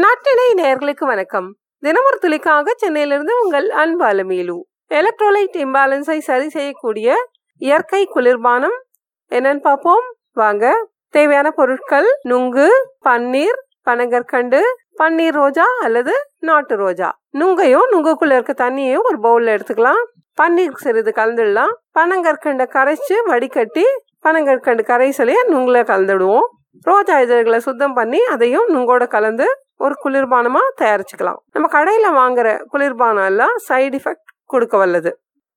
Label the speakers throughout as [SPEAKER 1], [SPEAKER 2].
[SPEAKER 1] நாட்டினை நேர்களுக்கு வணக்கம். தினமொரு துளிக்காக சென்னையிலிருந்து உங்கள் அன்பாலுமேலு எலக்ட்ரோலைட் இம்பாலன்ஸை சரி செய்யக்கூடிய இயற்கை குளிர்பானம். என்னன்னு பார்ப்போம். வாங்க. தேவையான பொருட்கள் நுங்கு பன்னீர் பனங்கற்கண்டு பன்னீர் ரோஜா அல்லது நாட்டு ரோஜா. நுங்கையும் நுங்குக்குள்ள இருக்க தண்ணியையும் ஒரு பவுல்ல எடுத்துக்கலாம். பன்னீர் சிறிது கலந்துடலாம். பனங்கற்கண்டை கரைச்சு வடிகட்டி பனங்கற்கண்டு கரைசலையே நுங்களை கலந்துடுவோம். ரோஜா இதழ்களை சுத்தம் பண்ணி அதையும் நுங்கோட கலந்து ஒரு குளிர்பானமாக தயாரிச்சுக்கலாம். நம்ம கடையில் வாங்குற குளிர்பானம் எல்லாம் சைடு எஃபெக்ட் கொடுக்க வல்லது.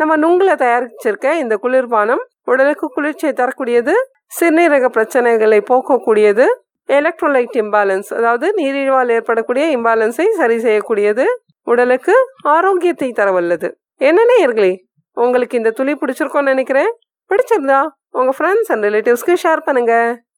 [SPEAKER 1] நம்ம நுங்கில் தயாரிச்சிருக்க இந்த குளிர்பானம் உடலுக்கு குளிர்ச்சியை தரக்கூடியது சிறுநீரக பிரச்சனைகளை போக்கக்கூடியது எலக்ட்ரோலைட் இம்பாலன்ஸ் அதாவது நீரிழிவால் ஏற்படக்கூடிய இம்பாலன்ஸை சரி செய்யக்கூடியது உடலுக்கு ஆரோக்கியத்தை தர வல்லது. என்ன நேயர்களே உங்களுக்கு இந்த துளி பிடிச்சிருக்கோன்னு நினைக்கிறேன். பிடிச்சிருந்தா உங்கள் ஃப்ரெண்ட்ஸ் அண்ட் ரிலேட்டிவ்ஸ்க்கு ஷேர் பண்ணுங்கள்